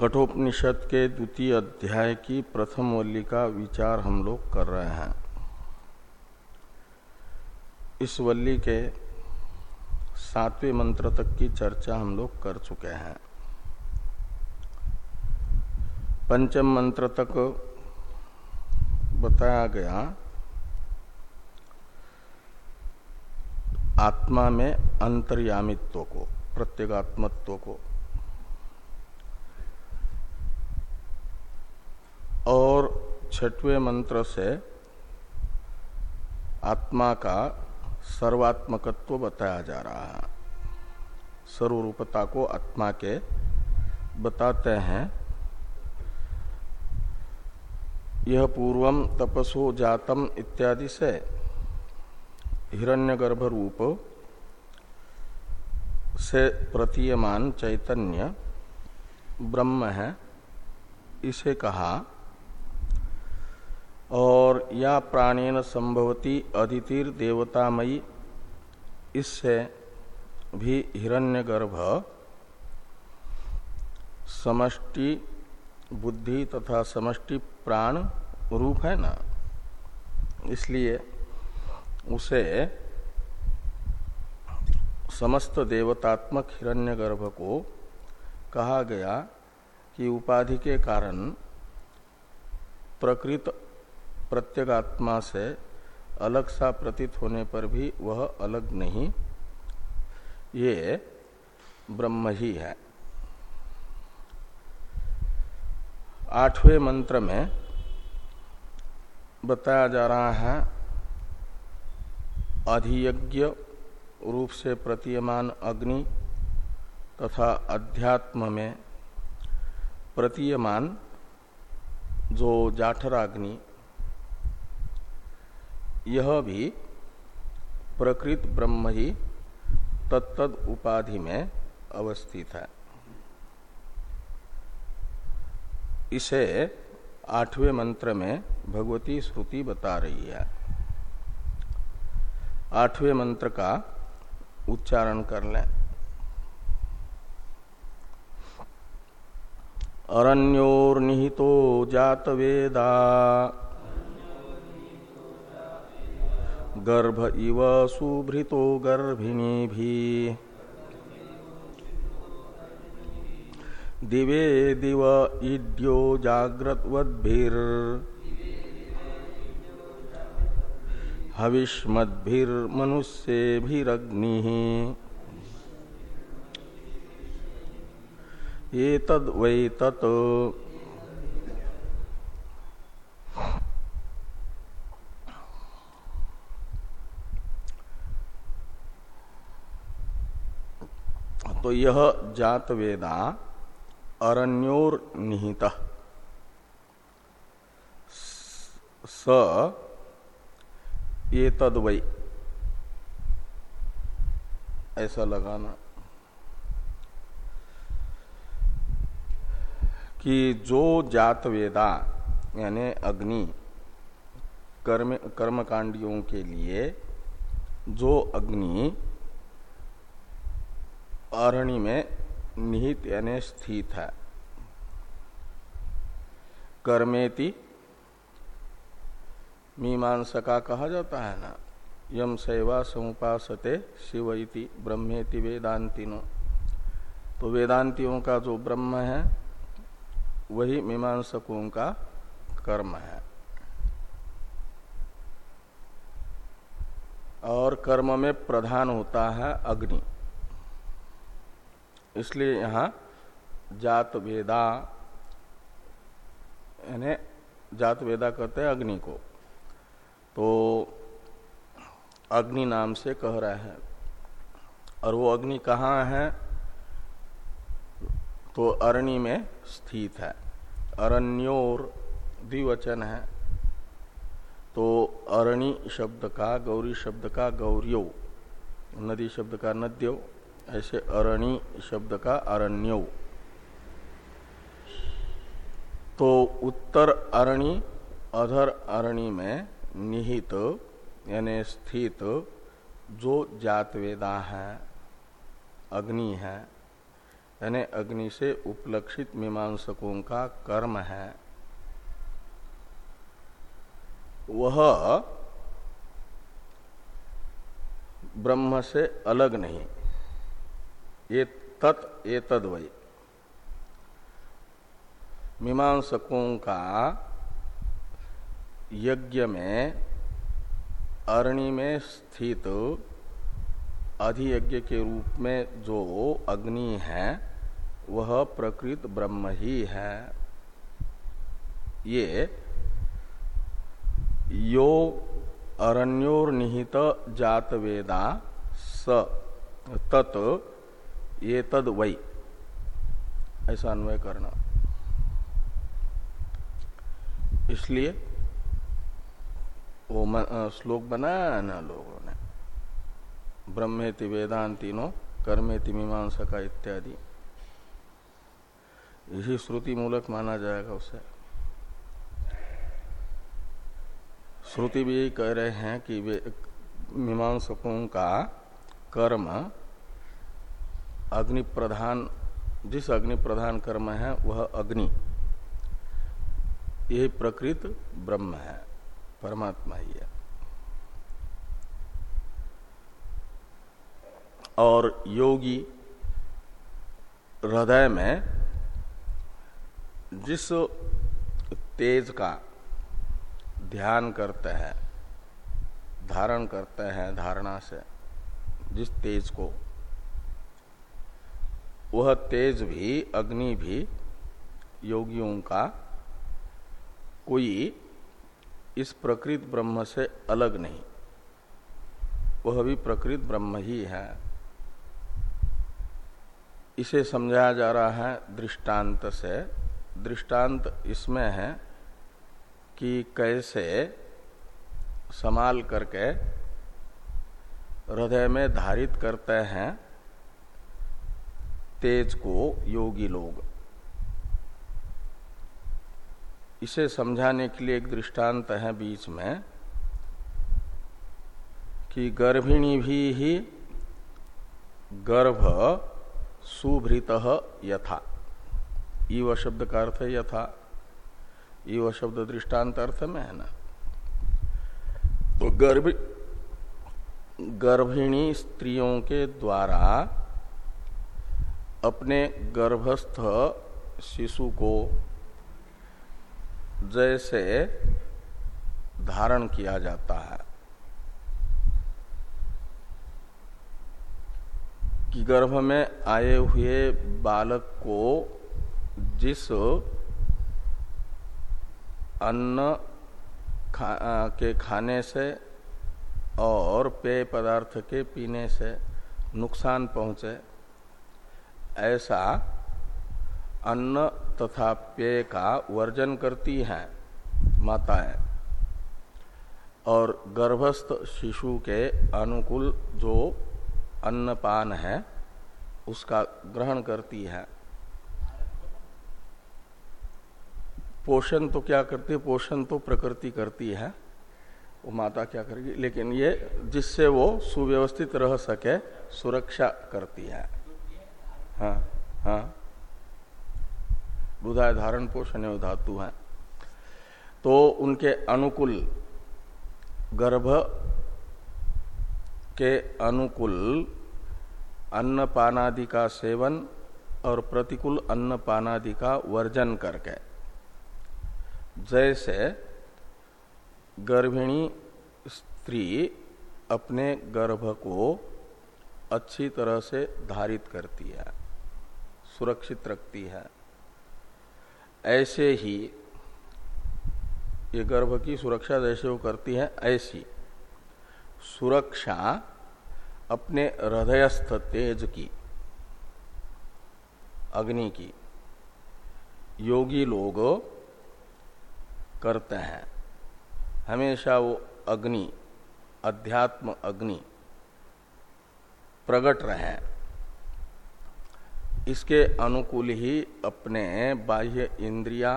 कठोपनिषद के द्वितीय अध्याय की प्रथम वल्ली का विचार हम लोग कर रहे हैं। इस वल्ली के सातवें मंत्र तक की चर्चा हम लोग कर चुके हैं। पंचम मंत्र तक बताया गया, आत्मा में अंतर्यामित्व को, प्रत्येगात्मत्व को। और छठवें मंत्र से आत्मा का सर्वात्मकत्व बताया जा रहा है। सर्वरूपता को आत्मा के बताते हैं। यह पूर्वम तपसो जातम इत्यादि से हिरण्यगर्भ रूप से प्रतीयमान चैतन्य ब्रह्म है, इसे कहा और या प्राणेन संभवती अदितिर देवतामयी, इससे भी हिरण्यगर्भ, समष्टि बुद्धि तथा समष्टि प्राण रूप है ना? इसलिए उसे समस्त देवतात्मक हिरण्यगर्भ को कहा गया कि उपाधि के कारण प्रकृत प्रत्यगात्मा से अलग सा प्रतीत होने पर भी वह अलग नहीं। ये ब्रह्म ही है। आठवें मंत्र में बताया जा रहा है, अधियज्ञ रूप से प्रतीयमान अग्नि तथा अध्यात्म में प्रतीयमान जो जाठराग्नि यह भी प्रकृत ब्रह्म ही तत्तद उपाधि में अवस्थित है। इसे आठवें मंत्र में भगवती श्रुति बता रही है। आठवें मंत्र का उच्चारण कर लें। अरण्योर्निहितो जात वेदा गर्भ इव सुभृतो गर्भिणी भी दिवे दिव इड्यो जाग्रतवद्भिर्। हविष्मद्भिर्मनुष्येभिरग्निः। एतद् तो यह जात वेदा अरण्योर निहित स ये तदवई ऐसा लगाना कि जो जात वेदा यानी अग्नि, कर्म, कर्मकांडियों के लिए, जो अग्नि अरणी में निहित यानी स्थित है। कर्मेति मीमांसका कहा जाता है ना, यम सेवा समुपासते शिव इति ब्रह्मेति वेदांतिनो। तो वेदांतियों का जो ब्रह्म है, वही मीमांसकों का कर्म है। और कर्म में प्रधान होता है अग्नि। इसलिए यहाँ जात वेदा यानी जात वेदा कहते हैं अग्नि को। तो अग्नि नाम से कह रहे हैं। और वो अग्नि कहाँ है? तो अरणी में स्थित है। अरण्योर द्विवचन है। तो अरणी शब्द का, गौरी शब्द का गौरियो, नदी शब्द का नद्यो। ऐसे अरणी शब्द का अरण्यो। तो उत्तर अरणी अधर अरणी में निहित, यानी स्थित, जो जातवेदा है, अग्नि है, यानी अग्नि से उपलक्षित मीमांसकों का कर्म है। वह ब्रह्म से अलग नहीं। ये तत्, ये तद वही मीमांसकों का यज्ञ में, अरणि में स्थित अधियज्ञ के रूप में जो अग्नि है, वह प्रकृत ब्रह्म ही है। ये यो अरण्योर निहित जात वेदा स तत् ये तद वही ऐसा अन्वय करना। इसलिए वो श्लोक बनाया ना लोगों ने। ब्रह्मेति वेदांतिनो कर्मेति मीमांसा का इत्यादि। यही श्रुति मूलक माना जाएगा उसे। श्रुति भी यही कह रहे हैं कि मीमांसकों का कर्म अग्नि प्रधान, जिस अग्नि प्रधान कर्म है, वह अग्नि। यही प्रकृत ब्रह्म है, परमात्मा ही है। और योगी हृदय में जिस तेज का ध्यान करते हैं, धारण करते हैं, धारणा से, जिस तेज को वह तेज भी, अग्नि भी योगियों का कोई इस प्रकृत ब्रह्म से अलग नहीं। वह भी प्रकृत ब्रह्म ही है। इसे समझाया जा रहा है दृष्टांत से। दृष्टांत इसमें है कि कैसे संभाल करके हृदय में धारित करते हैं तेज को योगी लोग। इसे समझाने के लिए एक दृष्टांत है बीच में कि गर्भिणी भी ही गर्भ सुभृत यथा। ईव शब्द का अर्थ यथा। ईव शब्द दृष्टांत अर्थ में है ना? तो गर्भ गर्भिणी स्त्रियों के द्वारा अपने गर्भस्थ शिशु को जैसे धारण किया जाता है कि गर्भ में आए हुए बालक को जिस अन्न खा, के खाने से और पेय पदार्थ के पीने से नुकसान पहुँचे ऐसा अन्न तथा पेय का वर्जन करती हैं माताएँ। और गर्भस्थ शिशु के अनुकूल जो अन्नपान है, उसका ग्रहण करती है। पोषण तो क्या करती है? पोषण तो प्रकृति करती है। वो माता क्या करेगी? लेकिन ये जिससे वो सुव्यवस्थित रह सके, सुरक्षा करती है। हाँ हाँ। बुधाय धारण पोषण धातु है। तो उनके अनुकूल गर्भ के अनुकूल अन्न पानादि का सेवन और प्रतिकूल अन्न पानादि का वर्जन करके, जैसे गर्भिणी स्त्री अपने गर्भ को अच्छी तरह से धारित करती है। सुरक्षित रखती है। ऐसे ही ये गर्भ की सुरक्षा जैसे वो करती है, ऐसी सुरक्षा अपने हृदयस्थ तेज की, अग्नि की, योगी लोग करते हैं। हमेशा वो अग्नि, अध्यात्म अग्नि प्रकट रहे। इसके अनुकूल ही अपने बाह्य इंद्रिया,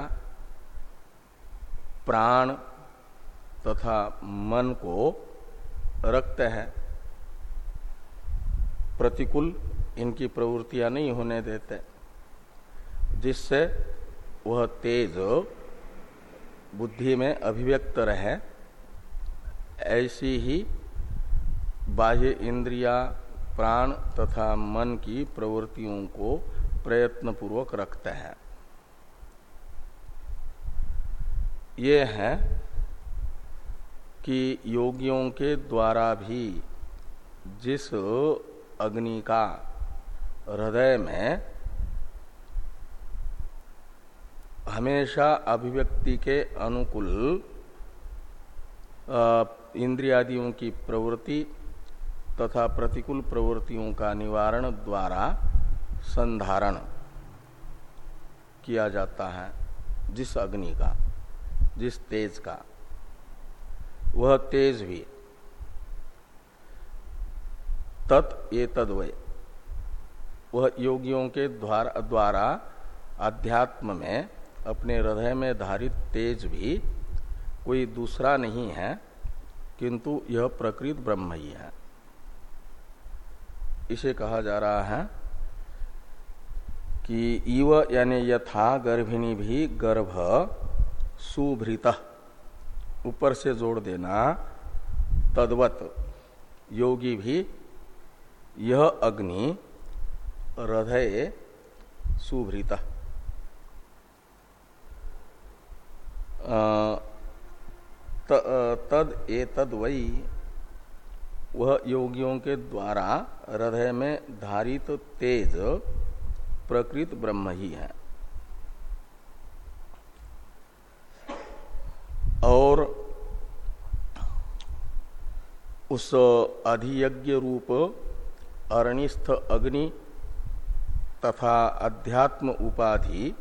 प्राण तथा मन को रखते हैं। प्रतिकूल इनकी प्रवृत्तियाँ नहीं होने देते, जिससे वह तेज बुद्धि में अभिव्यक्त रहे। ऐसी ही बाह्य इंद्रिया प्राण तथा मन की प्रवृत्तियों को प्रयत्न पूर्वक रखते हैं। ये है कि योगियों के द्वारा भी जिस अग्नि का हृदय में हमेशा अभिव्यक्ति के अनुकूल इंद्रियादियों की प्रवृत्ति तथा प्रतिकूल प्रवृत्तियों का निवारण द्वारा संधारण किया जाता है जिस अग्नि का, जिस तेज का। वह तेज भी। तत् तद्वय वह योगियों के द्वारा अध्यात्म में, अपने हृदय में धारित तेज भी कोई दूसरा नहीं है, किंतु यह प्रकृत ब्रह्म ही है। इसे कहा जा रहा है कि इव यानी यथा गर्भिणी भी गर्भ सुभृत। ऊपर से जोड़ देना, तद्वत योगी भी यह अग्नि हृदय सुभृत। तद ए तद वही वह योगियों के द्वारा हृदय में धारित तेज प्रकृत ब्रह्म ही है। और उस अधियज्ञ रूप अरणिस्थ अग्नि तथा अध्यात्म उपाधि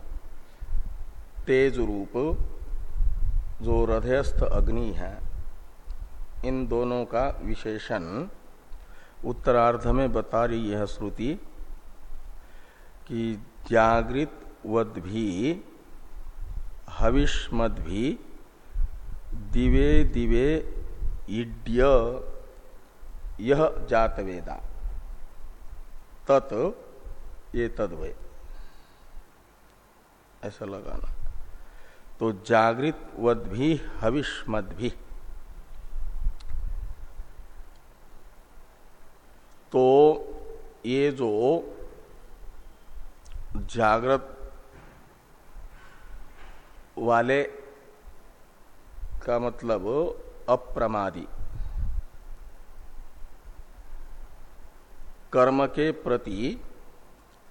तेज रूप जो हृदयस्थ अग्नि है। इन दोनों का विशेषण उत्तरार्ध में बता रही यह श्रुति कि जागृत वद भी, हविष्मद भी, दिवे दिवे इड्य, यह जात वेदा तत् ये ऐसा लगाना। तो जागृत वद भी, हविष्मद भी। तो ये जो जागृत वाले का मतलब अप्रमादी। कर्म के प्रति,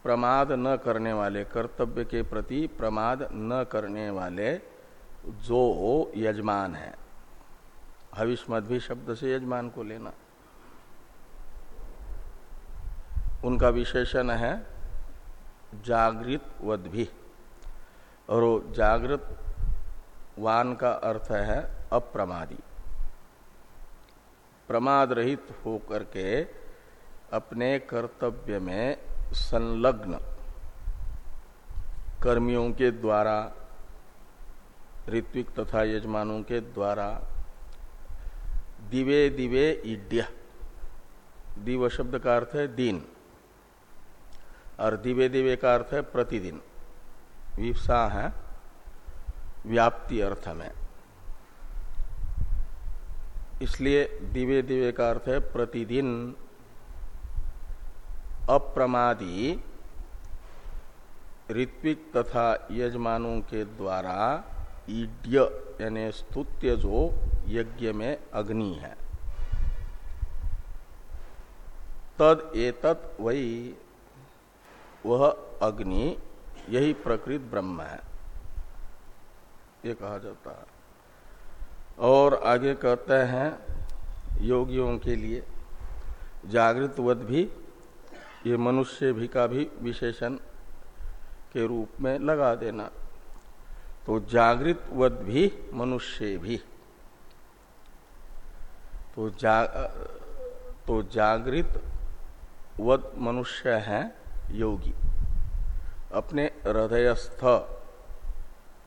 प्रमाद न करने वाले, कर्तव्य के प्रति प्रमाद न करने वाले जो यजमान है। हविष्मद शब्द से यजमान को लेना। उनका विशेषण है जागृत वद भी और जागृत वान का अर्थ है अप्रमादी। प्रमाद रहित होकर के अपने कर्तव्य में संलग्न कर्मियों के द्वारा, ऋत्विक तथा यजमानों के द्वारा दिवे दिवे इड्य। दिव शब्द का अर्थ है दिन। और दिवे दिवे का अर्थ है प्रतिदिन। विप्सा है व्याप्ति अर्थ में। इसलिए दिवे दिवे का अर्थ है प्रतिदिन। अप्रमादी ऋत्विक तथा यजमानों के द्वारा ईड्य यानी स्तुत्य जो यज्ञ में अग्नि है। तद एतत् वही वह अग्नि, यही प्रकृत ब्रह्म है। ये कहा जाता है। और आगे कहते हैं, योगियों के लिए जागृत वध भी, ये मनुष्य भी का भी विशेषण के रूप में लगा देना। तो जागृत वध भी, मनुष्य भी। तो जा तो जागृत वध मनुष्य है योगी। अपने हृदयस्थ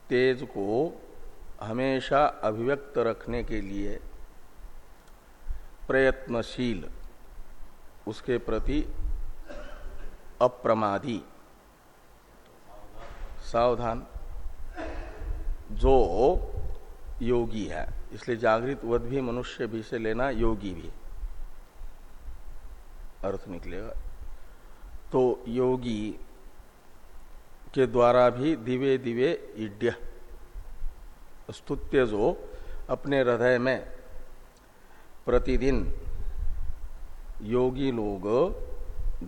तेज को हमेशा अभिव्यक्त रखने के लिए प्रयत्नशील, उसके प्रति अप्रमादी, सावधान, जो योगी है। इसलिए जागृत वध भी मनुष्य भी से लेना योगी भी। अर्थ निकलेगा। तो योगी के द्वारा भी दिवे दिवे इड्य। स्तुत्य जो अपने हृदय में। प्रतिदिन योगी लोग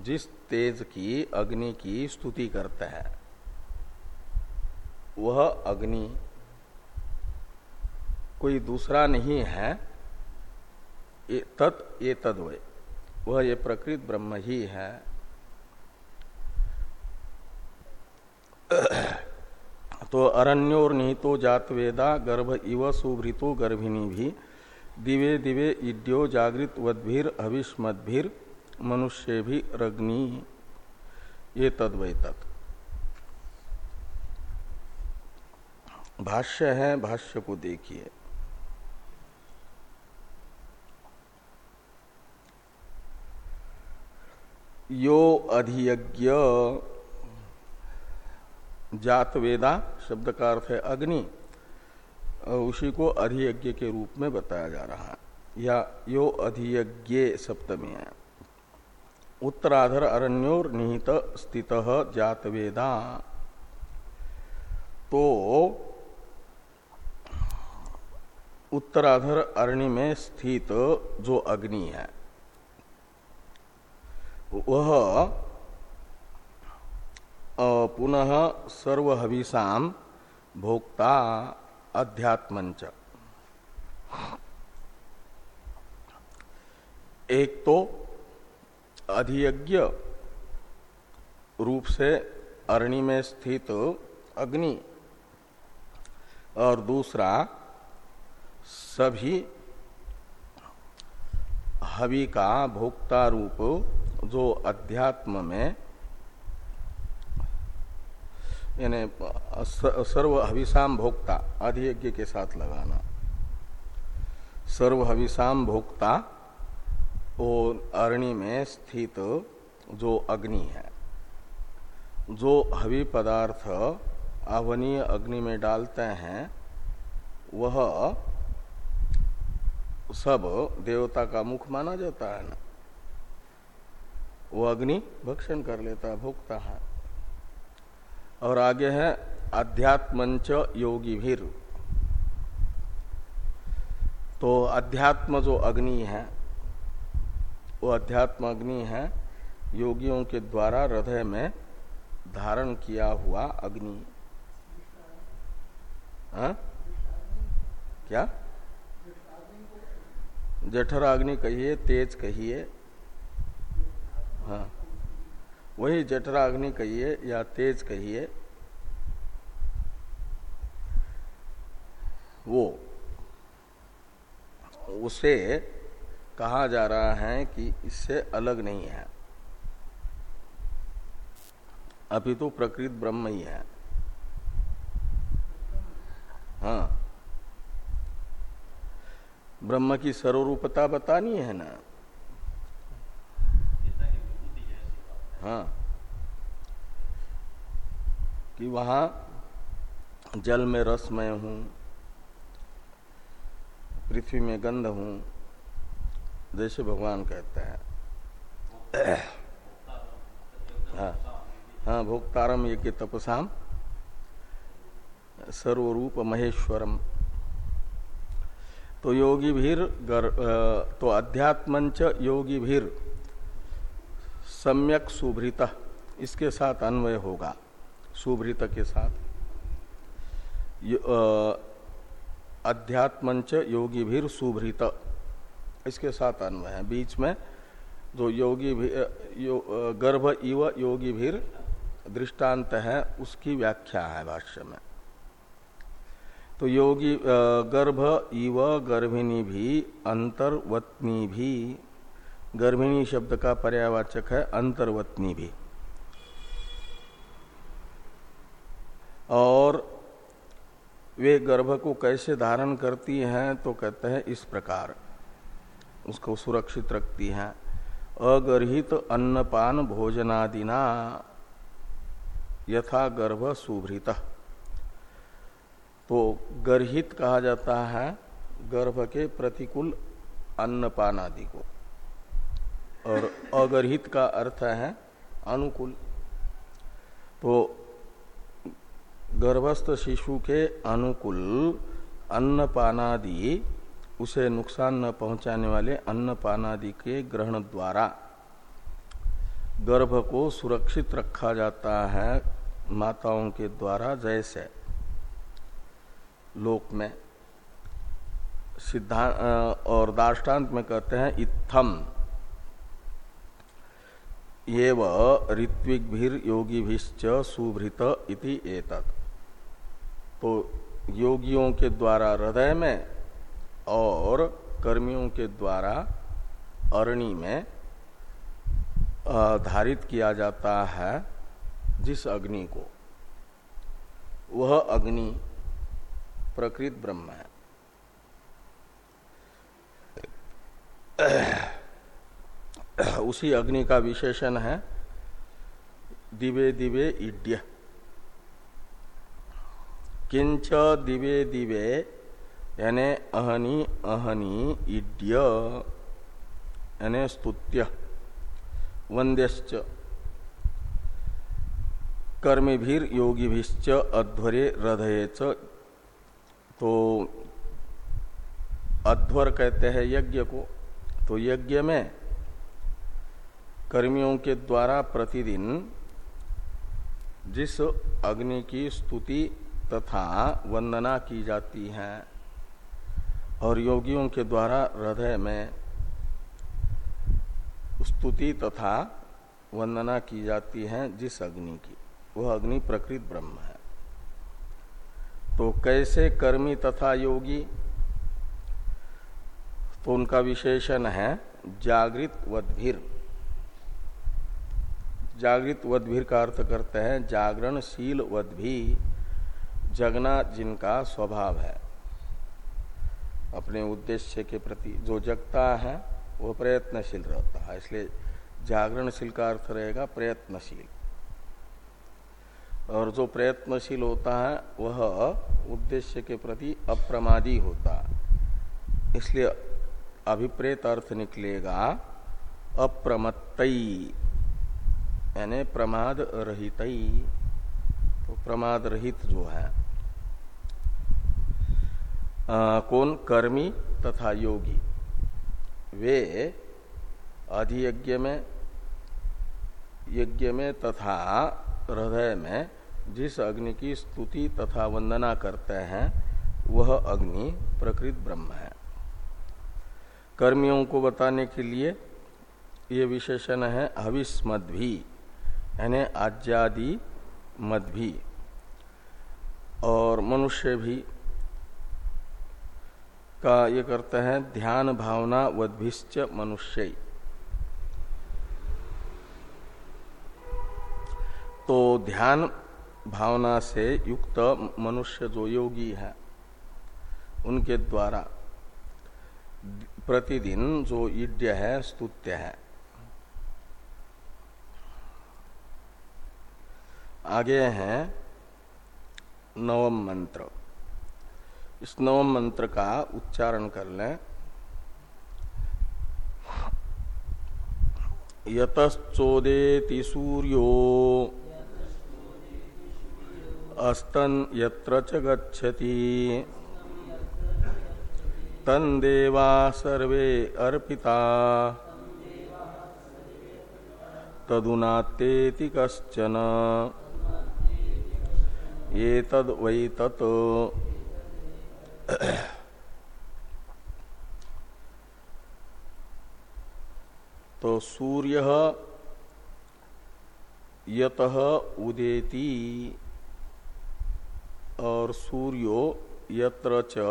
जिस तेज की, अग्नि की स्तुति करते हैं, वह अग्नि कोई दूसरा नहीं है तत्, ये वह ये प्रकृत ब्रह्म ही है। तो अरण्योर निहितो जात वेदा, गर्भ इव सुभृतो गर्भिणी भी। दिवे दिवे इड्यो जागृत वद्भिर हविष्मद्भिर मनुष्य भी रग्नि। ये तद्वय तत् भाष्य है, भाष्य को देखिए। यो अधियज्ञ जात वेदा शब्द का अर्थ है अग्नि। उसी को अधियज्ञ के रूप में बताया जा रहा है। या यो अधियज्ञ सप्तमी है। उत्तराधर अरण्योर निहित स्थित जात वेदा। तो उत्तराधर अरण्य में स्थित जो अग्नि है, वह पुनः सर्वहविषाम भोक्ता अध्यात्मंच एक तो अधियज्ञ रूप से अरणि में स्थित अग्नि और दूसरा सभी हवि का भोक्ता रूप जो अध्यात्म में यानी सर्व हविषाम भोक्ता अधियज्ञ के साथ लगाना। सर्व हविषाम भोक्ता वो अरणि में स्थित जो अग्नि है, जो हवि पदार्थ आवनीय अग्नि में डालते हैं, वह सब देवता का मुख माना जाता है ना। वो अग्नि भक्षण कर लेता भोगता है। और आगे है अध्यात्मंच योगी भीर तो अध्यात्म जो अग्नि है, वो अध्यात्म अग्नि है, योगियों के द्वारा हृदय में धारण किया हुआ अग्नि। हाँ? क्या? जठराग्नि कहिए, तेज कहिए। हाँ। वही जठराग्नि कहिए या तेज कहिए, वो, उसे कहा जा रहा है कि इससे अलग नहीं है। अभी तो प्रकृत ब्रह्म ही है। हाँ। ब्रह्म की सर्वरूपता बतानी है ना। हाँ। कि वहाँ जल में रसमय हूँ पृथ्वी में गंध हूँ जैसे भगवान कहते हैं। हाँ हाँ भोक्तारम ये के तपसाम सर्वरूप महेश्वरम। तो योगी भीर गर, तो अध्यात्मंच योगी भीर। सम्यक सुभृत इसके साथ अन्वय होगा। सुभृत के साथ। अध्यात्मंच योगी भीर सुभृत इसके साथ अन्वय है। बीच में जो योगी भी यो, गर्भ इव योगी भीर दृष्टांत है उसकी व्याख्या है भाष्य में। तो योगी गर्भ इव गर्भिणी भी अंतर्वत्नी भी गर्भिणी शब्द का पर्यावाचक है, अंतर्वत्नी भी। और वे गर्भ को कैसे धारण करती हैं तो कहते हैं इस प्रकार। उसको सुरक्षित रखती हैं। अगर्हित अन्नपान भोजनादिना, यथा गर्भ सुभृत। तो गर्हित कहा जाता है, गर्भ के प्रतिकूल अन्नपान आदि को। और अगर्हित का अर्थ है अनुकूल। तो गर्भस्थ शिशु के अनुकूल अन्नपानादि उसे नुकसान न पहुँचाने वाले अन्नपानादि के ग्रहण द्वारा गर्भ को सुरक्षित रखा जाता है माताओं के द्वारा, जैसे लोक में सिद्धांत और दाष्टान्त में कहते हैं इत्थम। ये ऋत्विक योगी सुभृत इति एतत्। तो योगियों के द्वारा हृदय में और कर्मियों के द्वारा अरणि में धारित किया जाता है जिस अग्नि को। वह अग्नि प्रकृत ब्रह्म है। उसी अग्नि का विशेषण है। दिवे दिवे इड्य। किंच दिवे दिवे, यानी अहनी अहनी इड्य। यानी स्तुत्य। वंद्यश्च। कर्मिभीर योगीभिश्च अध्वरे हृदय तो अध्वर कहते हैं यज्ञ को। तो यज्ञ में कर्मियों के द्वारा प्रतिदिन जिस अग्नि की स्तुति तथा वंदना की जाती है और योगियों के द्वारा हृदय में स्तुति तथा वंदना की जाती है जिस अग्नि की, वह अग्नि प्रकृत ब्रह्म है। तो कैसे कर्मी तथा योगी? तो उनका विशेषण है जागृत वद्भिर जागृत वद्भिर का अर्थ करते हैं, जागरणशील वद्भी जगना जिनका स्वभाव है। अपने उद्देश्य के प्रति जो जगता है वह प्रयत्नशील रहता है, इसलिए जागरणशील का अर्थ रहेगा प्रयत्नशील। और जो प्रयत्नशील होता है, वह उद्देश्य के प्रति अप्रमादी होता है। इसलिए अभिप्रेत अर्थ निकलेगा अप्रमत्त यानी प्रमाद रहित तो प्रमाद रहित जो है। आ, कौन कर्मी तथा योगी? वे अधियज्ञ में यज्ञ में तथा हृदय में जिस अग्नि की स्तुति तथा वंदना करते हैं वह अग्नि प्रकृत ब्रह्म है। कर्मियों को बताने के लिए ये विशेषण है हविष मध्वी यानी आज्यादि मध्वी और मनुष्य भी का ये करते हैं ध्यान भावना वद्भिश्च मनुष्य। तो ध्यान भावना से युक्त मनुष्य जो योगी है, उनके द्वारा प्रतिदिन जो ईड्य है, स्तुत्य है आगे हैं नवम मंत्र। इस नवम मंत्र का उच्चारण कर लें। यतश्चोदेति सूर्यो। अस्तन यत्र च गच्छति। तन देवा सर्वे अर्पिता। तदुनातेति कश्चन। ये तद वै तत् तो सूर्य यत उदेती और सूर्यो यत्र च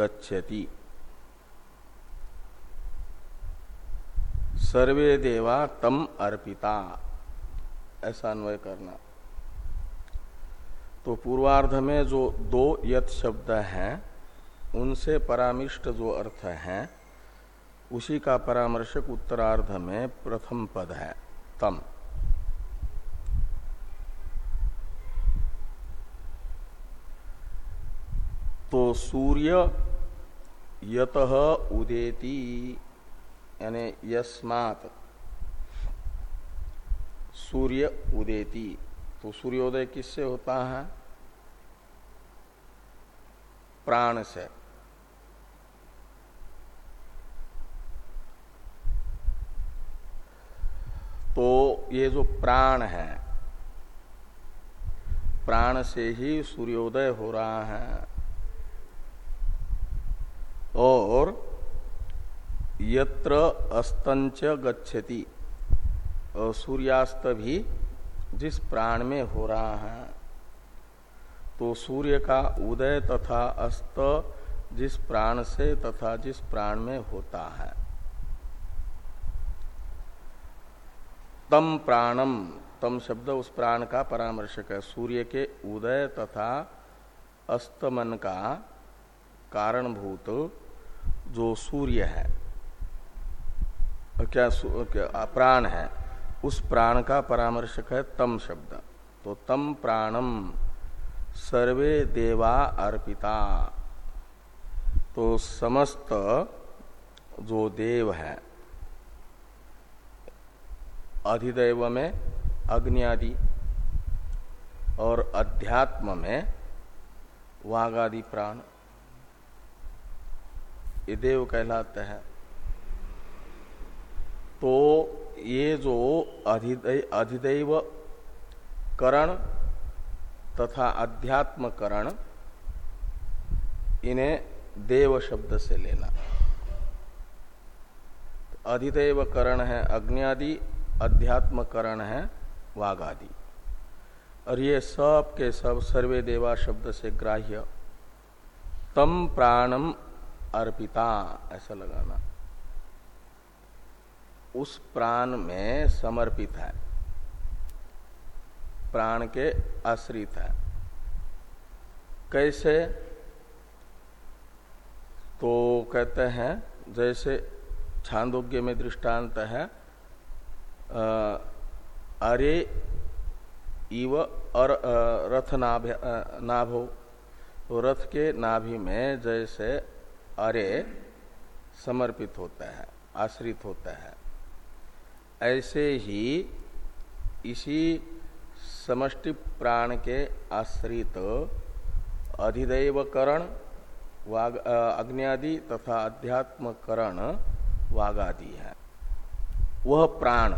गच्छति सर्वे देवा तम अर्पिता। ऐसा अन्वय करना। तो पूर्वार्ध में जो दो यत शब्द हैं, उनसे परामिष्ट जो अर्थ हैं, उसी का परामर्शक उत्तरार्ध में प्रथम पद है, तम। तो सूर्य यत उदेति, यानी यस्मात, सूर्य उदेति। तो सूर्योदय किससे होता है? प्राण से। तो ये जो प्राण है, प्राण से ही सूर्योदय हो रहा है। और यत्र अस्तंच गच्छति सूर्यास्त भी जिस प्राण में हो रहा है। तो सूर्य का उदय तथा अस्त जिस प्राण से तथा जिस प्राण में होता है। तम प्राणम तम शब्द उस प्राण का परामर्शक है। सूर्य के उदय तथा अस्तमन का कारणभूत जो सूर्य है क्या, क्या प्राण है उस प्राण का परामर्शक है तम शब्द। तो तम प्राणम सर्वे देवा अर्पिता। तो समस्त जो देव है, अधिदेव में अग्नि आदि और अध्यात्म में वाघ आदि प्राण, ये देव कहलाते हैं। तो ये जो अधिदैव करण तथा अध्यात्म करण इन्हें देव शब्द से लेना। अधिदेव करण है अग्नि अध्यात्म करण है वाघ आदि और ये सब के सब सर्वे देवा शब्द से ग्राह्य। तम प्राणम अर्पिता, ऐसा लगाना। उस प्राण में समर्पित है। प्राण के आश्रित है। कैसे? तो कहते हैं, जैसे छांदोग्य में दृष्टांत है अरे इव और रथ नाभ नाभो। तो रथ के नाभि में जैसे अरे समर्पित होता है, आश्रित होता है। ऐसे ही इसी समष्टि प्राण के आश्रित अधिदैव करण वाग अग्नि तथा अध्यात्म करण वागादि है। वह प्राण,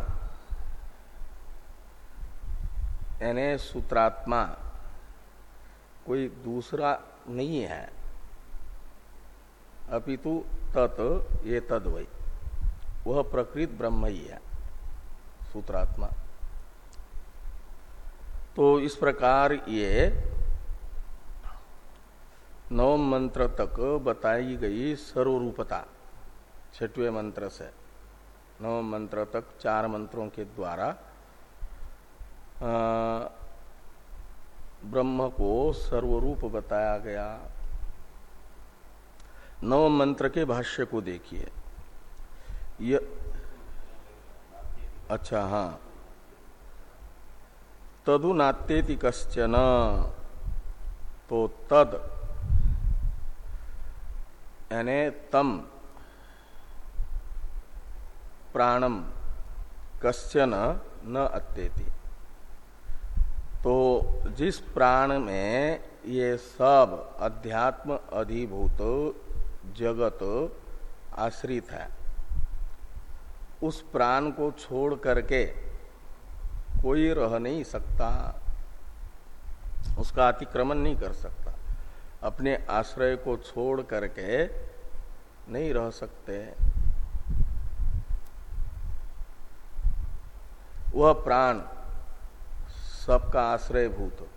यानी सूत्रात्मा, कोई दूसरा नहीं है। अपितु तत्, ये तद वह प्रकृत ब्रह्म ही है, सूत्रात्मा। तो इस प्रकार ये नवम मंत्र तक बताई गई सर्वरूपता, छठवें मंत्र से। नवम मंत्र तक चार मंत्रों के द्वारा ब्रह्म को सर्वरूप बताया गया। नव मंत्र के भाष्य को देखिए। अच्छा हाँ। तदु नात्येति कश्चन। तो तद, यानी तम प्राणम कश्चन न अत्येति तो जिस प्राण में ये सब अध्यात्म अधिभूत जगत आश्रित है, उस प्राण को छोड़ करके कोई रह नहीं सकता, उसका अतिक्रमण नहीं कर सकता। अपने आश्रय को छोड़ करके नहीं रह सकते। वह प्राण सबका आश्रयभूत।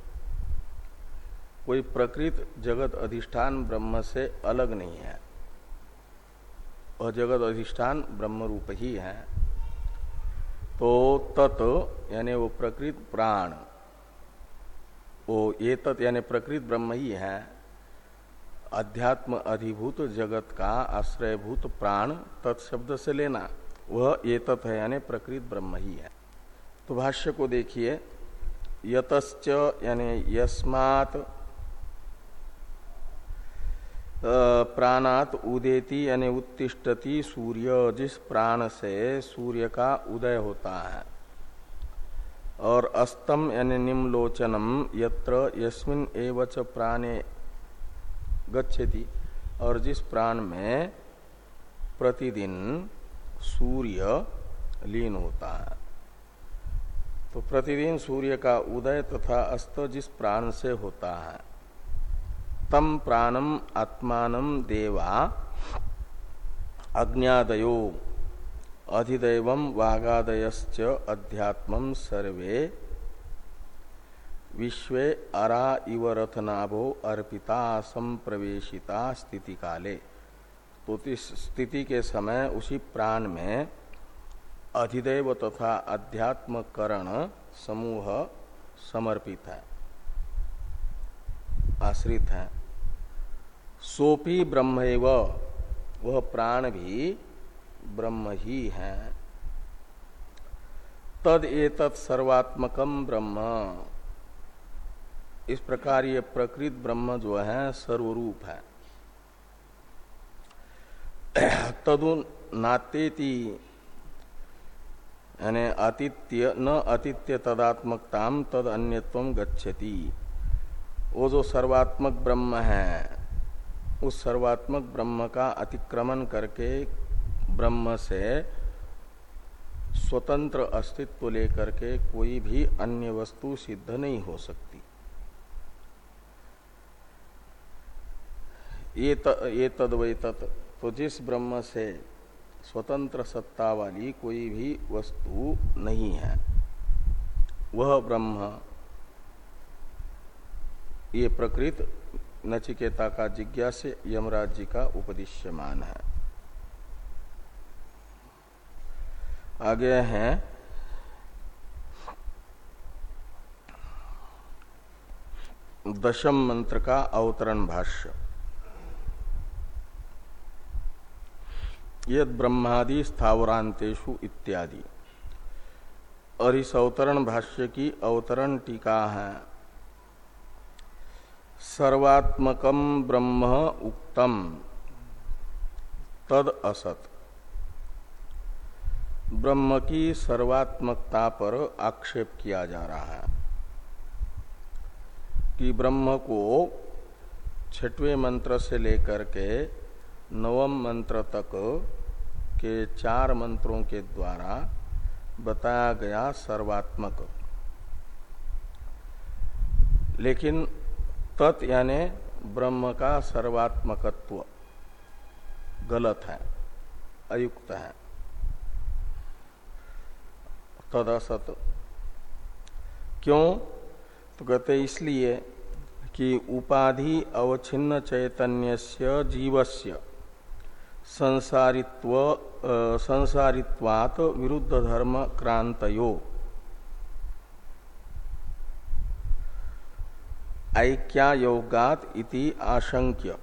कोई प्रकृत जगत अधिष्ठान ब्रह्म से अलग नहीं है। वह जगत अधिष्ठान ब्रह्म रूप ही है। तो तत्, यानी वो प्रकृत प्राण, वो ये तत् यानी प्रकृत ब्रह्म ही है, अध्यात्म अधिभूत जगत का आश्रयभूत प्राण तत्शब्द से लेना, वह ये तत् है, यानी प्रकृत ब्रह्म ही है। तो भाष्य को देखिए यतच यानी यस्मात प्राणात उदेति यानी उत्तिष्ठति सूर्य। जिस प्राण से सूर्य का उदय होता है। और अस्तम यानी निम्लोचनम यत्र यस्मिन एवच प्राणे गच्छति। और जिस प्राण में प्रतिदिन सूर्य लीन होता है। तो प्रतिदिन सूर्य का उदय तथा अस्त जिस प्राण से होता है। तम प्राणम आत्मान देवा अज्ञादयो अधिदेव वागादयश्च अध्यात्म सर्वे विश्व अरा इव रथनाभो अर्पिता संप्रवेशिता स्थिति काले तो स्थिति के समय उसी प्राण में अधिदेव तथा अध्यात्म करण समूह समर्पित है, आश्रित है। सोपी ब्रह्म वह प्राण भी ब्रह्म ही है। तद एतत् सर्वात्मकम ब्रह्म। इस प्रकार ये प्रकृत ब्रह्म जो है, सर्वरूप है। तदु नातेति, यानी अतिथ्य न अतिथ्य तदात्मकता तद अन्यत्व गच्छति। वो जो सर्वात्मक ब्रह्म है उस सर्वात्मक ब्रह्म का अतिक्रमण करके ब्रह्म से स्वतंत्र अस्तित्व लेकर के कोई भी अन्य वस्तु सिद्ध नहीं हो सकती। ये त, ये तद वही तत् तो जिस ब्रह्म से स्वतंत्र सत्ता वाली कोई भी वस्तु नहीं है वह ब्रह्म ये प्रकृत नचिकेता का जिज्ञास यमराज जी का उपदिश्यमान है। आगे हैं। दशम मंत्र का अवतरण भाष्य। यद ब्रह्मादि स्थावरांतेषु इत्यादि। और इस अवतरण भाष्य की अवतरण टीका है। सर्वात्मकम ब्रह्म उक्तम। तद असत। ब्रह्म की सर्वात्मकता पर आक्षेप किया जा रहा है कि ब्रह्म को छठवें मंत्र से लेकर के नवम मंत्र तक के चार मंत्रों के द्वारा बताया गया सर्वात्मक। लेकिन तत् यानी ब्रह्म का सर्वात्मकत्व। गलत है, अयुक्त है। तदसत। क्यों? तो कहते इसलिए कि उपाधि अवच्छिन्न चैतन्यस्य जीवस्य संसारित्व संसारित्वात विरुद्ध धर्म क्रांतयो। ऐक्यायोगात इति आशंक्य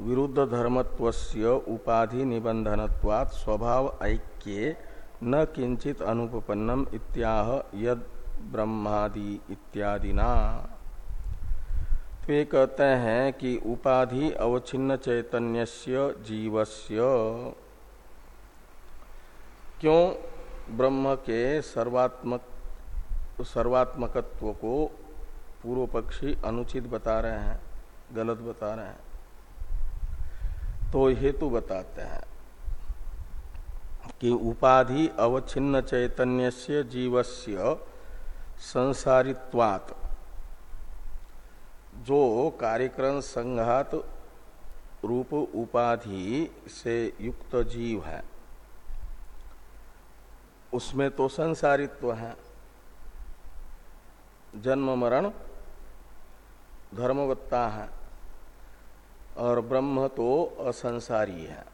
विरुद्ध धर्मत्वस्य उपाधि निबंधनत्वात् स्वभाव ऐक्ये न किंचित अनुपन्नम इत्याह यद ब्रह्मादि इत्यादिना। तो ये कहते हैं कि उपाधि अवच्छिन्न चैतन्यस्य जीवस्य। क्यों ब्रह्म के सर्वात्मक, सर्वात्मकत्व को पूर्व पक्षी अनुचित बता रहे हैं, गलत बता रहे हैं तो हेतु बताते हैं कि उपाधि अवच्छिन्न चैतन्य से जीवस्य संसारित्वात। जो कार्यक्रम संघात रूप उपाधि से युक्त जीव है, उसमें तो संसारित्व है। जन्म मरण धर्मवत्ता है और ब्रह्म तो असंसारी है।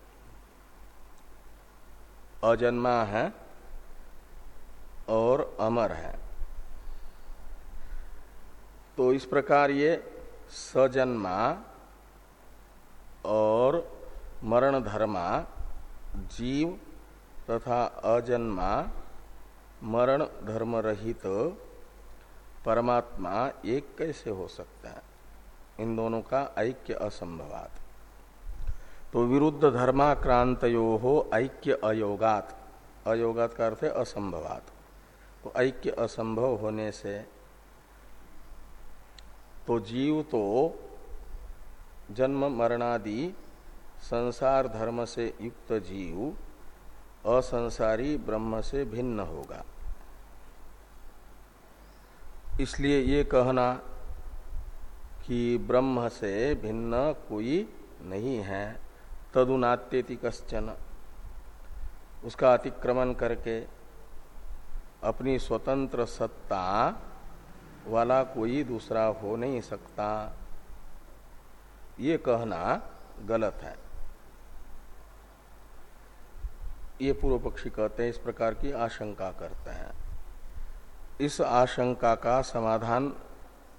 अजन्मा है और अमर है। तो इस प्रकार ये सजन्मा और मरण धर्मा जीव तथा अजन्मा मरण धर्म रहित परमात्मा एक कैसे हो सकता है? इन दोनों का ऐक्य असंभवात। तो विरुद्ध धर्माक्रांतो हो ऐक्य अयोगात। अयोगात का अर्थ है असंभवात। तो ऐक्य असंभव होने से तो जीव तो जन्म, मरणादि संसार धर्म से युक्त जीव असंसारी ब्रह्म से भिन्न होगा। इसलिए ये कहना कि ब्रह्म से भिन्न कोई नहीं है। तदुनात्यति कश्चन। उसका अतिक्रमण करके अपनी स्वतंत्र सत्ता वाला कोई दूसरा हो नहीं सकता। ये कहना गलत है। ये पूर्व पक्षी कहते हैं, इस प्रकार की आशंका करते हैं। इस आशंका का समाधान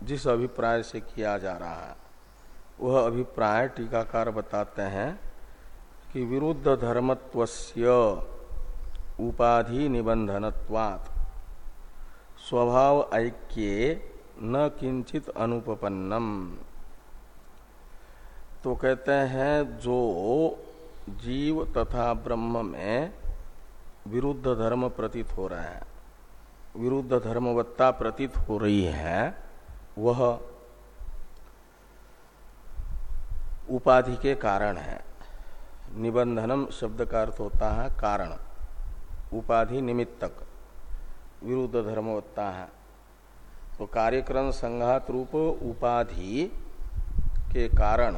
जिस अभिप्राय से किया जा रहा है, वह अभिप्राय टीकाकार बताते हैं कि विरुद्ध धर्मत्वस्य उपाधि निबंधनत्वात्। स्वभाव ऐक्य न किंचित अनुपन्नम तो कहते हैं, जो जीव तथा ब्रह्म में विरुद्ध धर्म प्रतीत हो रहा है, विरुद्ध धर्मवत्ता प्रतीत हो रही है वह उपाधि के कारण है। निबंधनम शब्द का अर्थ होता है कारण। उपाधि निमित्तक। विरुद्ध धर्म होता है। तो कार्यक्रम संघात रूप उपाधि के कारण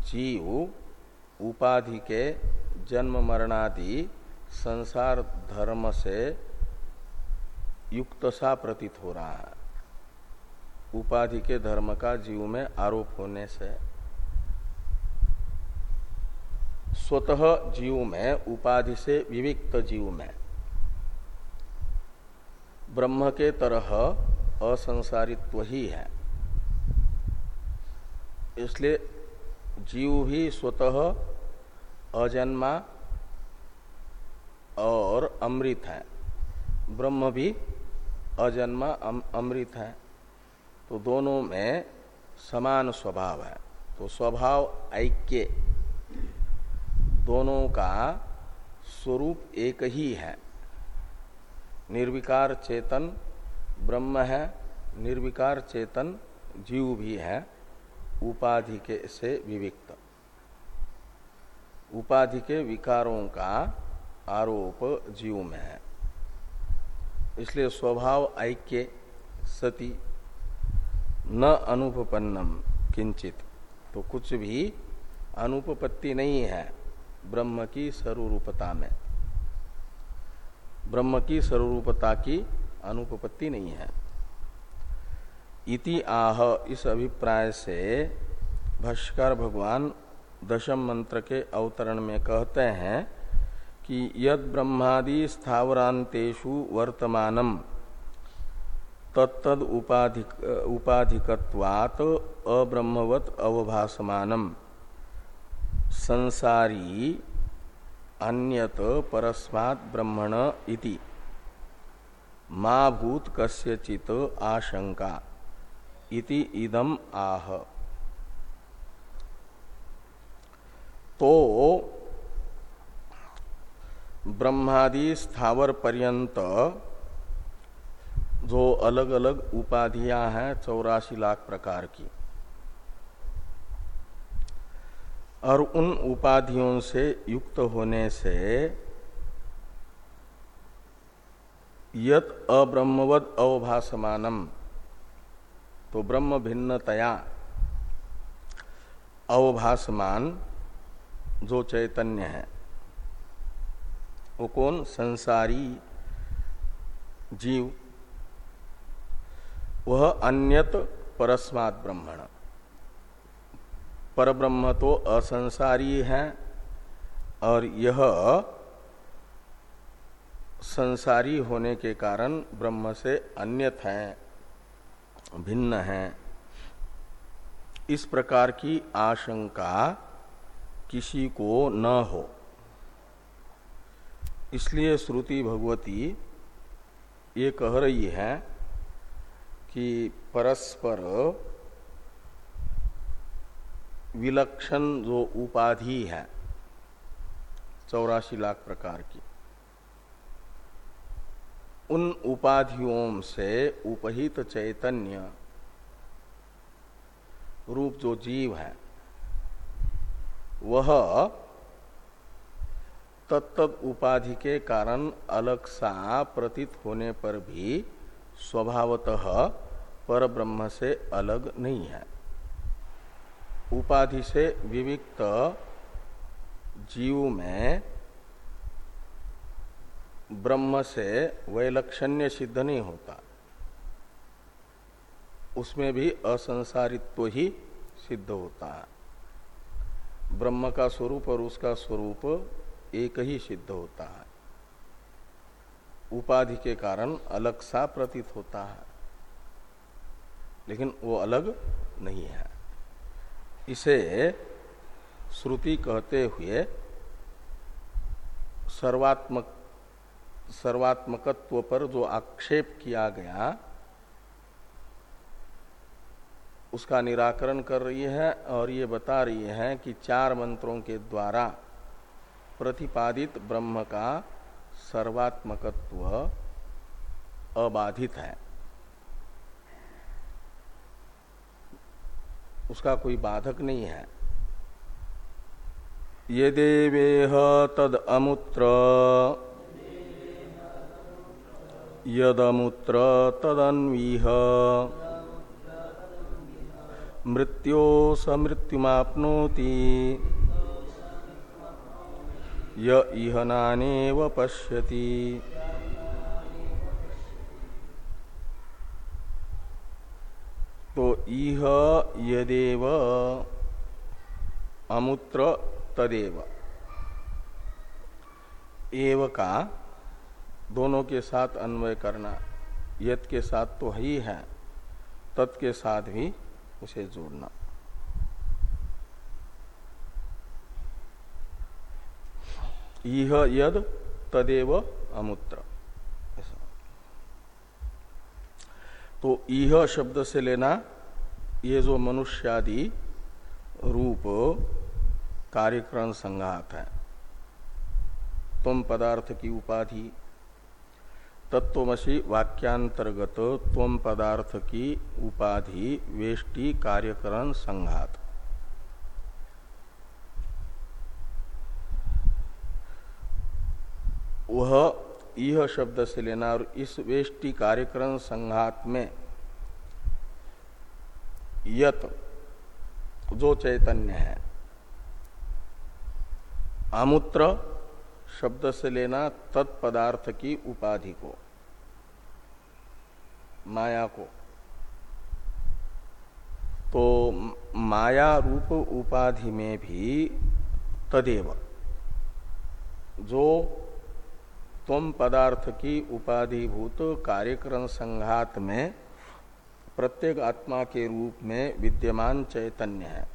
जीव उपाधि के जन्म मरणादि संसार धर्म से युक्त सा प्रतीत हो रहा है। उपाधि के धर्म का जीव में आरोप होने से। स्वतः जीव में, उपाधि से विविक्त जीव में। ब्रह्म के तरह असंसारित्व ही है। इसलिए जीव भी स्वतः अजन्मा और अमृत है। ब्रह्म भी अजन्मा अमृत है। तो दोनों में समान स्वभाव है। तो स्वभाव ऐक्य, दोनों का स्वरूप एक ही है। निर्विकार चेतन ब्रह्म है, निर्विकार चेतन जीव भी है, उपाधि के से विविक्त। उपाधि के विकारों का आरोप जीव में है। इसलिए स्वभाव ऐक्य, सती न अनुपन्नम किंचित तो कुछ भी अनुपपत्ति नहीं है, ब्रह्म की स्वरूपता में। ब्रह्म की स्वरूपता की अनुपपत्ति नहीं है। इति आह, इस अभिप्राय से भाष्कर भगवान दशम मंत्र के अवतरण में कहते हैं कि यद ब्रह्मादि स्थावरांतेषु वर्तमानम तत्तद उपाधिक उपाधिकत्वात् अब्रह्मवत अवभासमानम। संसारी अन्यत परस्मात् ब्रह्मण इति। मा भूत कस्यचित आशंका। इति इदम आह। तो ब्रह्मादि स्थावर पर्यंत जो अलग अलग उपाधियाँ हैं चौरासी लाख प्रकार की। और उन उपाधियों से युक्त होने से यत अब्रह्मवद अवभासमानम तो ब्रह्म भिन्नतया अवभासमान जो चैतन्य है। वो कौन? संसारी जीव। वह अन्यत परस्मात् ब्रह्मण। परब्रह्म तो असंसारी है और यह संसारी होने के कारण ब्रह्म से अन्यत है, भिन्न है। इस प्रकार की आशंका किसी को न हो। इसलिए श्रुति भगवती ये कह रही है कि परस्पर विलक्षण जो उपाधि है, चौरासी लाख प्रकार की, उन उपाधियों से उपहित चैतन्य रूप जो जीव है, वह तत्त उपाधि के कारण अलग सा प्रतीत होने पर भी स्वभावतः पर ब्रह्म से अलग नहीं है। उपाधि से विविक्त जीव में ब्रह्म से वैलक्षण्य सिद्ध नहीं होता। उसमें भी असंसारित्व ही सिद्ध होता है। ब्रह्म का स्वरूप और उसका स्वरूप एक ही सिद्ध होता है। उपाधि के कारण अलग सा प्रतीत होता है। लेकिन वो अलग नहीं है। इसे श्रुति कहते हुए सर्वात्मक, सर्वात्मकत्व पर जो आक्षेप किया गया, उसका निराकरण कर रही है और ये बता रही है कि चार मंत्रों के द्वारा प्रतिपादित ब्रह्म का सर्वात्मकत्व अबाधित है। उसका कोई बाधक नहीं है। ये देवेह तद अमुत्र। यदमुत्र तदन्वीह। मृत्यो समृत्युमाप्नोति य इहनानेव पश्यति। तो इह यदेव, अमुत्र तदेव। एव का दोनों के साथ अन्वय करना यद के साथ तो ही है तत् के साथ भी उसे जोड़ना। यह यद, तदेव, अमुत्र। तो यह शब्द से लेना ये जो मनुष्यादि रूप कार्यक्रम संघात है। तुम पदार्थ की उपाधि। तत्वमसी वाक्यांतर्गत तुम पदार्थ की उपाधि वेष्टि कार्यकरण संघात। वह यह शब्द से लेना और इस वेष्टि कार्यक्रम संघात में यत जो चैतन्य है। अमूत्र शब्द से लेना तत्पदार्थ की उपाधि को, माया को। तो माया रूप उपाधि में भी तदेव जो तम पदार्थ की उपाधिभूत कार्यक्रम संघात में प्रत्येक आत्मा के रूप में विद्यमान चैतन्य है।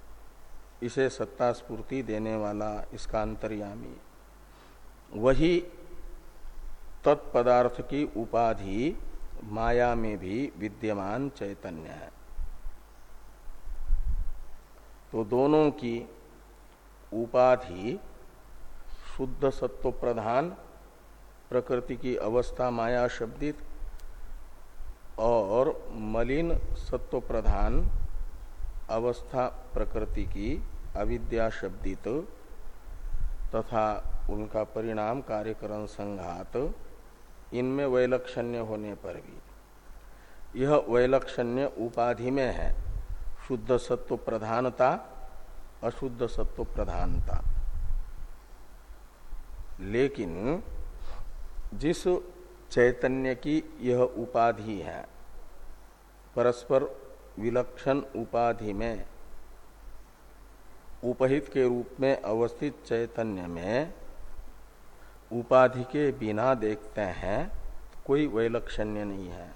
इसे सत्ता स्पूर्ति देने वाला इसका अंतर्यामी। वही तत्पदार्थ की उपाधि माया में भी विद्यमान चैतन्य है। तो दोनों की उपाधि शुद्ध सत्व प्रधान प्रकृति की अवस्था माया शब्दित और मलिन सत्व प्रधान अवस्था प्रकृति की अविद्या शब्दित तथा उनका परिणाम कार्यकरण संघात, इनमें वैलक्षण्य होने पर भी। यह वैलक्षण्य उपाधि में है, शुद्ध सत्व प्रधानता अशुद्ध सत्व प्रधानता लेकिन जिस चैतन्य की यह उपाधि है, परस्पर विलक्षण उपाधि में, उपहित के रूप में अवस्थित चैतन्य में उपाधि के बिना देखते हैं, कोई वैलक्षण्य नहीं है,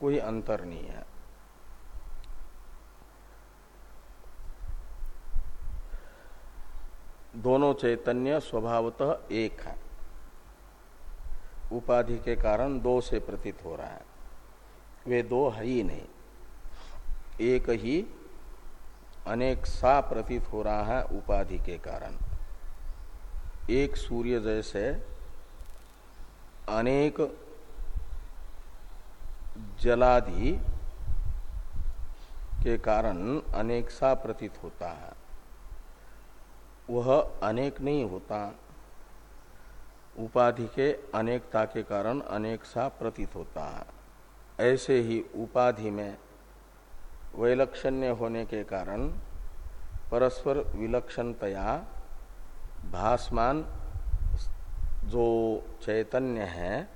कोई अंतर नहीं है। दोनों चैतन्य स्वभावतः एक है। उपाधि के कारण दो से प्रतीत हो रहा है। वे दो है ही नहीं। एक ही अनेक सा प्रतीत हो रहा है उपाधि के कारण। एक सूर्य जैसे अनेक जलादि के कारण अनेक सा प्रतीत होता है। वह अनेक नहीं होता। उपाधि के अनेकता के कारण अनेक सा प्रतीत होता है। ऐसे ही उपाधि में वैलक्षण्य होने के कारण परस्पर विलक्षणतया भासमान जो चैतन्य है,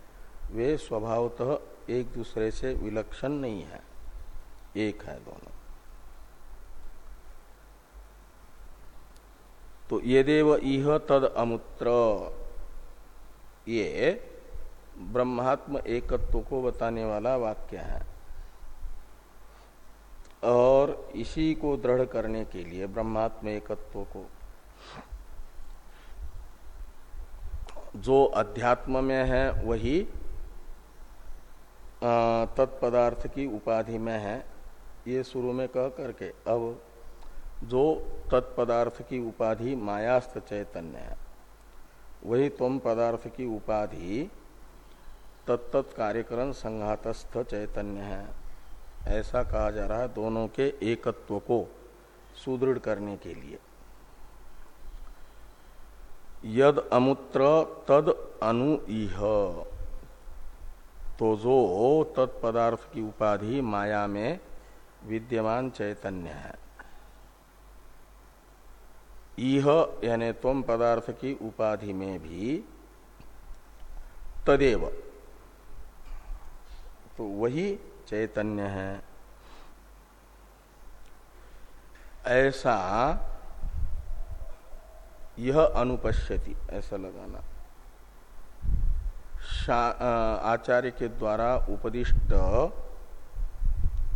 वे स्वभावतः एक दूसरे से विलक्षण नहीं है। एक है दोनों। तो यदेव इह तद अमुत्र। ये ब्रह्मात्म एकत्व को बताने वाला वाक्य है। और इसी को दृढ़ करने के लिए ब्रह्मात्म एकत्व को जो अध्यात्म में है, वही तत्पदार्थ की उपाधि में है, ये शुरू में कह करके। अब जो तत्पदार्थ की उपाधि मायास्त चैतन्य है वही तम पदार्थ की उपाधि तत्त कार्यकरण संघातस्थ चैतन्य है। ऐसा कहा जा रहा है दोनों के एकत्व को सुदृढ़ करने के लिए। यद अमुत्र तद अनु तो जो तत्पदार्थ की उपाधि माया में विद्यमान चैतन्य है। इह यानी तम पदार्थ की उपाधि में भी तदेव। तो वही चैतन्य है। ऐसा यह अनुपश्यति, ऐसा लगाना। आचार्य के द्वारा उपदिष्ट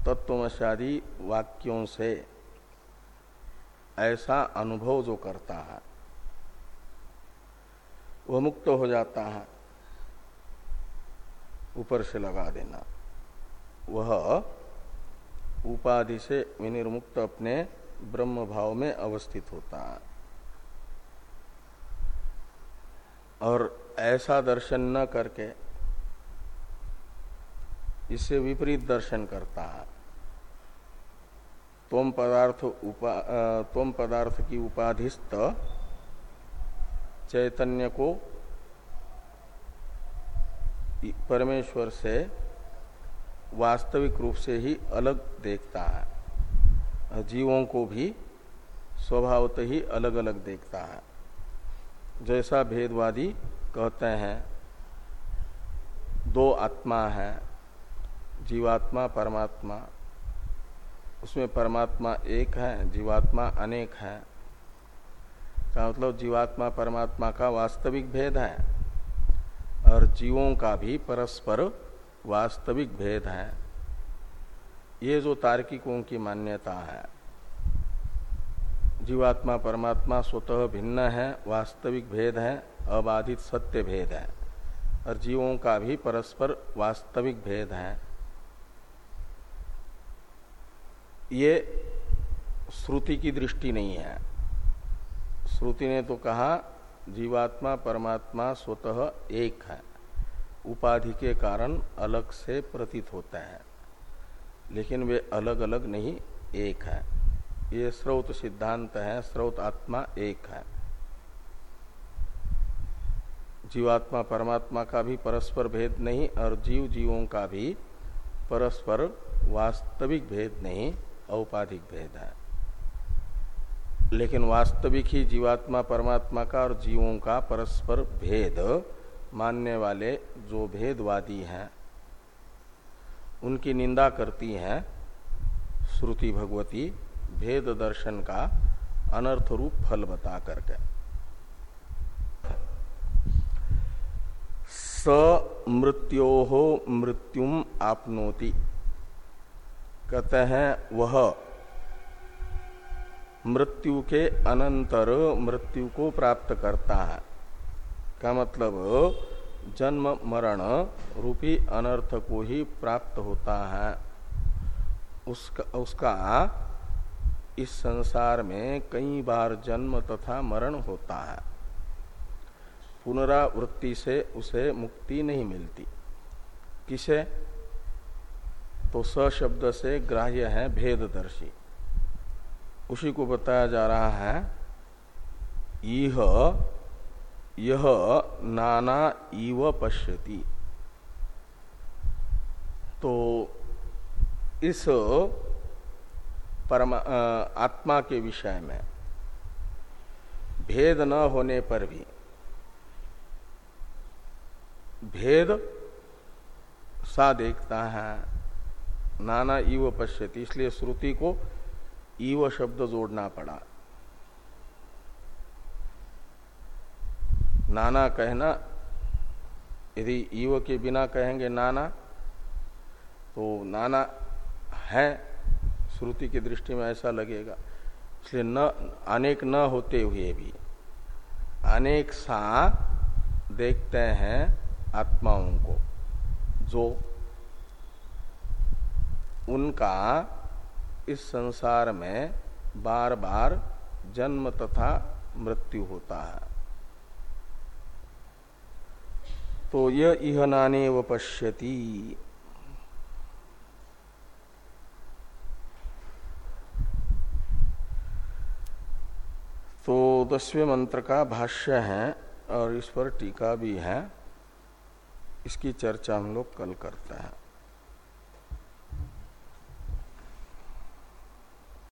तत्वशादी वाक्यों से ऐसा अनुभव जो करता है, वह मुक्त हो जाता है, ऊपर से लगा देना। वह उपाधि से विनिर्मुक्त अपने ब्रह्म भाव में अवस्थित होता है। और ऐसा दर्शन न करके, इससे विपरीत दर्शन करता है। तोम पदार्थ उपा तोम पदार्थ की उपाधिस्त चैतन्य को परमेश्वर से वास्तविक रूप से ही अलग देखता है। जीवों को भी स्वभावत ही अलग अलग देखता है। जैसा भेदवादी कहते हैं, दो आत्मा है, जीवात्मा, परमात्मा। उसमें परमात्मा एक है, जीवात्मा अनेक है। का मतलब जीवात्मा, परमात्मा का वास्तविक भेद है और जीवों का भी परस्पर वास्तविक भेद है। ये जो तार्किकों की मान्यता है, जीवात्मा, परमात्मा स्वतः भिन्न है, वास्तविक भेद है, अबाधित सत्य भेद है और जीवों का भी परस्पर वास्तविक भेद है। ये श्रुति की दृष्टि नहीं है। श्रुति ने तो कहा, जीवात्मा परमात्मा स्वतः एक है। उपाधि के कारण अलग से प्रतीत होता है, लेकिन वे अलग अलग नहीं, एक है। ये स्रोत सिद्धांत है, स्रोत आत्मा एक है। जीवात्मा परमात्मा का भी परस्पर भेद नहीं, और जीव जीवों का भी परस्पर वास्तविक भेद नहीं। औपाधिक भेद है। लेकिन वास्तविक ही जीवात्मा, परमात्मा का और जीवों का परस्पर भेद मानने वाले जो भेदवादी हैं, उनकी निंदा करती हैं श्रुति भगवती भेद दर्शन का अनर्थ रूप फल बता करके। स मृत्यो मृत्युम आपनोति। कहते हैं, वह मृत्यु के अनंतर मृत्यु को प्राप्त करता है। का मतलब जन्म मरण रूपी अनर्थ को ही प्राप्त होता है। उसका उसका इस संसार में कई बार जन्म तथा मरण होता है। पुनरावृत्ति से उसे मुक्ति नहीं मिलती। किसे? तो स शब्द से ग्राह्य है भेददर्शी। उसी को बताया जा रहा है यह यह नाना इव पश्यति। तो इस परमा आत्मा के विषय में भेद न होने पर भी भेद सा देखता है नाना इव पश्यति, इसलिए श्रुति को ईव शब्द जोड़ना पड़ा। नाना कहना, यदि ईव के बिना कहेंगे नाना तो नाना है, श्रुति की दृष्टि में ऐसा लगेगा। इसलिए न, अनेक न होते हुए भी, अनेक सा देखते हैं आत्माओं को, जो उनका इस संसार में बार बार जन्म तथा मृत्यु होता है। तो यह इहनाने व पश्यति तो दसवें मंत्र का भाष्य है और इस पर टीका भी है। इसकी चर्चा हम लोग कल करते हैं।